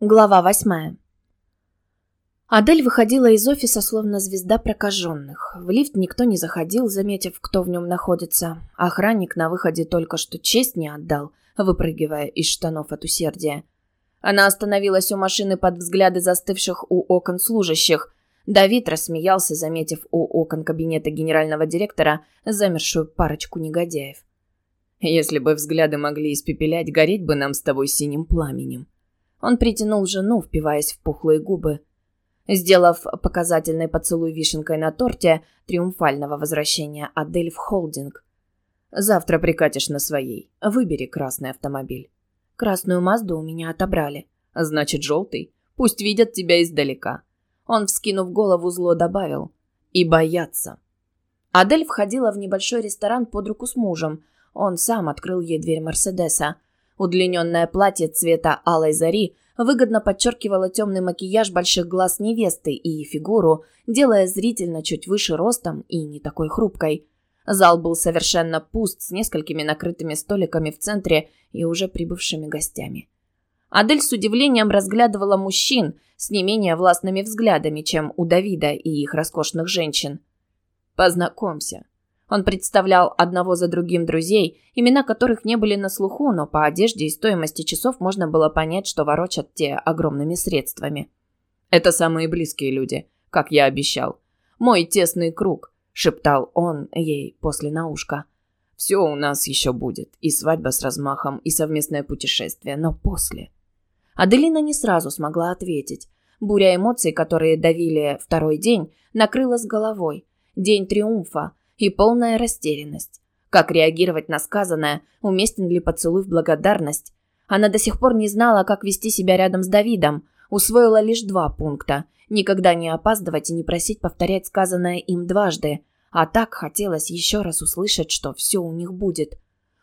Глава восьмая. Адель выходила из офиса словно звезда прокаженных. В лифт никто не заходил, заметив, кто в нем находится. Охранник на выходе только что честь не отдал, выпрыгивая из штанов от усердия. Она остановилась у машины под взгляды застывших у окон служащих. Давид рассмеялся, заметив у окон кабинета генерального директора замершую парочку негодяев. «Если бы взгляды могли испепелять, гореть бы нам с тобой синим пламенем», он притянул жену, впиваясь в пухлые губы. Сделав показательный поцелуй вишенкой на торте триумфального возвращения Адель в холдинг. «Завтра прикатишь на своей. Выбери красный автомобиль». «Красную Мазду у меня отобрали». «Значит, желтый. Пусть видят тебя издалека». Он, вскинув голову, зло добавил. «И боятся». Адель входила в небольшой ресторан под руку с мужем. Он сам открыл ей дверь Мерседеса. Удлиненное платье цвета алой зари выгодно подчеркивало темный макияж больших глаз невесты и фигуру, делая зрительно чуть выше ростом и не такой хрупкой. Зал был совершенно пуст, с несколькими накрытыми столиками в центре и уже прибывшими гостями. Адель с удивлением разглядывала мужчин с не менее властными взглядами, чем у Давида и их роскошных женщин. «Познакомься, он представлял одного за другим друзей, имена которых не были на слуху, но по одежде и стоимости часов можно было понять, что ворочат те огромными средствами. «Это самые близкие люди, как я обещал. Мой тесный круг», — шептал он ей после наушка. «Все у нас еще будет, и свадьба с размахом, и совместное путешествие, но после». Аделина не сразу смогла ответить. Буря эмоций, которые давили второй день, накрыла с головой. День триумфа, и полная растерянность. Как реагировать на сказанное, уместен ли поцелуй в благодарность. Она до сих пор не знала, как вести себя рядом с Давидом, усвоила лишь два пункта – никогда не опаздывать и не просить повторять сказанное им дважды, а так хотелось еще раз услышать, что все у них будет.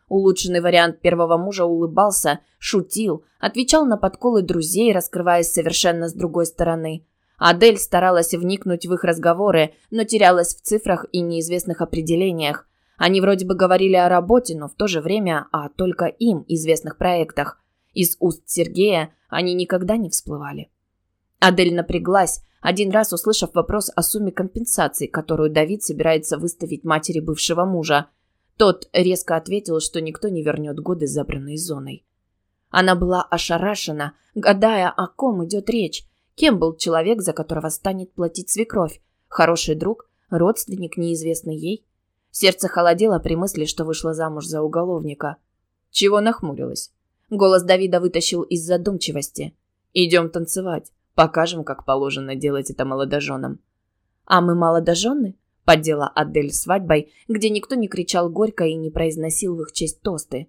Улучшенный вариант первого мужа улыбался, шутил, отвечал на подколы друзей, раскрываясь совершенно с другой стороны – Адель старалась вникнуть в их разговоры, но терялась в цифрах и неизвестных определениях. Они вроде бы говорили о работе, но в то же время о только им известных проектах. Из уст Сергея они никогда не всплывали. Адель напряглась, один раз услышав вопрос о сумме компенсации, которую Давид собирается выставить матери бывшего мужа. Тот резко ответил, что никто не вернет годы, забранной зоной. Она была ошарашена, гадая, о ком идет речь, Кем был человек, за которого станет платить свекровь? Хороший друг? Родственник, неизвестный ей? Сердце холодело при мысли, что вышла замуж за уголовника. Чего нахмурилась? Голос Давида вытащил из задумчивости. «Идем танцевать. Покажем, как положено делать это молодоженам». «А мы молодожены?» — поддела Адель свадьбой, где никто не кричал горько и не произносил в их честь тосты.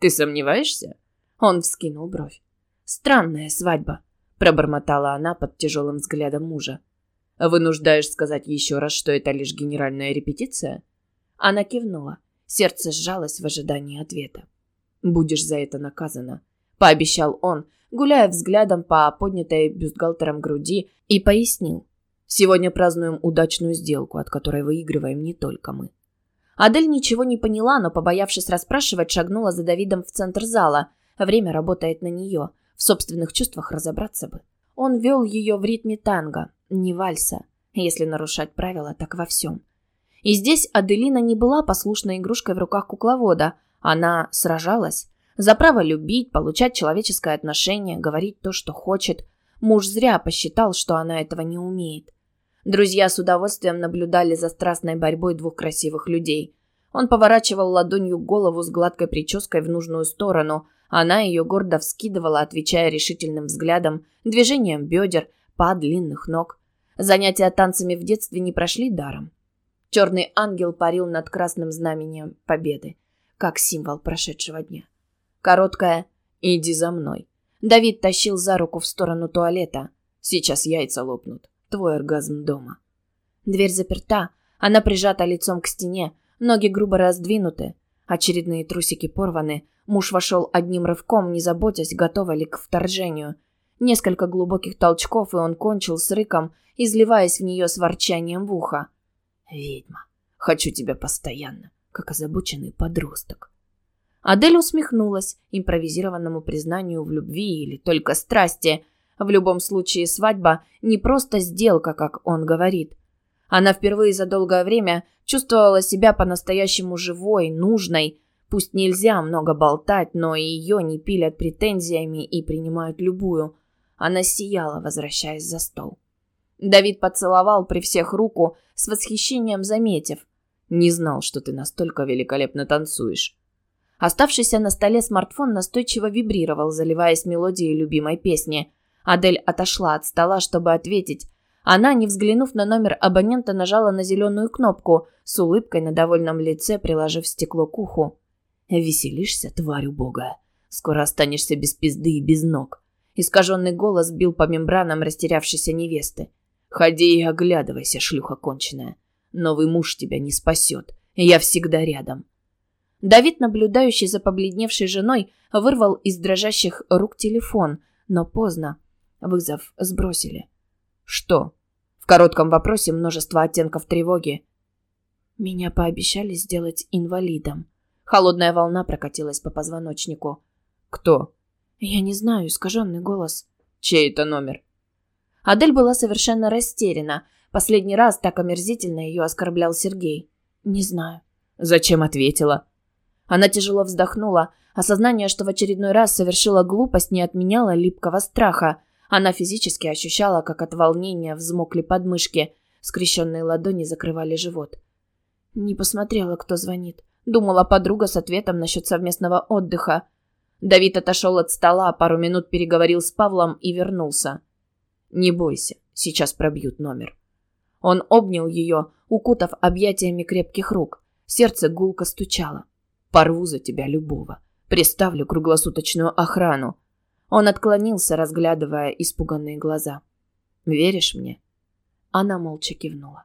«Ты сомневаешься?» Он вскинул бровь. «Странная свадьба пробормотала она под тяжелым взглядом мужа. «Вынуждаешь сказать еще раз, что это лишь генеральная репетиция?» Она кивнула. Сердце сжалось в ожидании ответа. «Будешь за это наказана», — пообещал он, гуляя взглядом по поднятой бюстгальтером груди, и пояснил. «Сегодня празднуем удачную сделку, от которой выигрываем не только мы». Адель ничего не поняла, но, побоявшись расспрашивать, шагнула за Давидом в центр зала. Время работает на нее — в собственных чувствах разобраться бы. Он вел ее в ритме танго, не вальса. Если нарушать правила, так во всем. И здесь Аделина не была послушной игрушкой в руках кукловода. Она сражалась. За право любить, получать человеческое отношение, говорить то, что хочет. Муж зря посчитал, что она этого не умеет. Друзья с удовольствием наблюдали за страстной борьбой двух красивых людей. Он поворачивал ладонью голову с гладкой прической в нужную сторону, она ее гордо вскидывала, отвечая решительным взглядом, движением бедер, по длинных ног. Занятия танцами в детстве не прошли даром. Черный ангел парил над красным знамением победы, как символ прошедшего дня. Короткая «Иди за мной». Давид тащил за руку в сторону туалета. «Сейчас яйца лопнут. Твой оргазм дома». Дверь заперта, она прижата лицом к стене, ноги грубо раздвинуты, очередные трусики порваны, Муж вошел одним рывком, не заботясь, готова ли к вторжению. Несколько глубоких толчков, и он кончил с рыком, изливаясь в нее с ворчанием в ухо. «Ведьма, хочу тебя постоянно, как озабоченный подросток». Адель усмехнулась импровизированному признанию в любви или только страсти. В любом случае свадьба не просто сделка, как он говорит. Она впервые за долгое время чувствовала себя по-настоящему живой, нужной. Пусть нельзя много болтать, но ее не пилят претензиями и принимают любую. Она сияла, возвращаясь за стол. Давид поцеловал при всех руку, с восхищением заметив. «Не знал, что ты настолько великолепно танцуешь». Оставшийся на столе смартфон настойчиво вибрировал, заливаясь мелодией любимой песни. Адель отошла от стола, чтобы ответить, она, не взглянув на номер абонента, нажала на зеленую кнопку, с улыбкой на довольном лице приложив стекло к уху. «Веселишься, тварь убогая. Скоро останешься без пизды и без ног». Искаженный голос бил по мембранам растерявшейся невесты. «Ходи и оглядывайся, шлюха конченая. Новый муж тебя не спасет. Я всегда рядом». Давид, наблюдающий за побледневшей женой, вырвал из дрожащих рук телефон, но поздно. Вызов сбросили. Что? В коротком вопросе множество оттенков тревоги. Меня пообещали сделать инвалидом. Холодная волна прокатилась по позвоночнику. Кто? Я не знаю, искаженный голос. Чей это номер? Адель была совершенно растеряна. Последний раз так омерзительно ее оскорблял Сергей. Не знаю. Зачем ответила? Она тяжело вздохнула. Осознание, что в очередной раз совершила глупость, не отменяло липкого страха. Она физически ощущала, как от волнения взмокли подмышки, скрещенные ладони закрывали живот. Не посмотрела, кто звонит. Думала подруга с ответом насчет совместного отдыха. Давид отошел от стола, пару минут переговорил с Павлом и вернулся. «Не бойся, сейчас пробьют номер». Он обнял ее, укутав объятиями крепких рук. Сердце гулко стучало. «Порву за тебя любого. Приставлю круглосуточную охрану. Он отклонился, разглядывая испуганные глаза. «Веришь мне?» Она молча кивнула.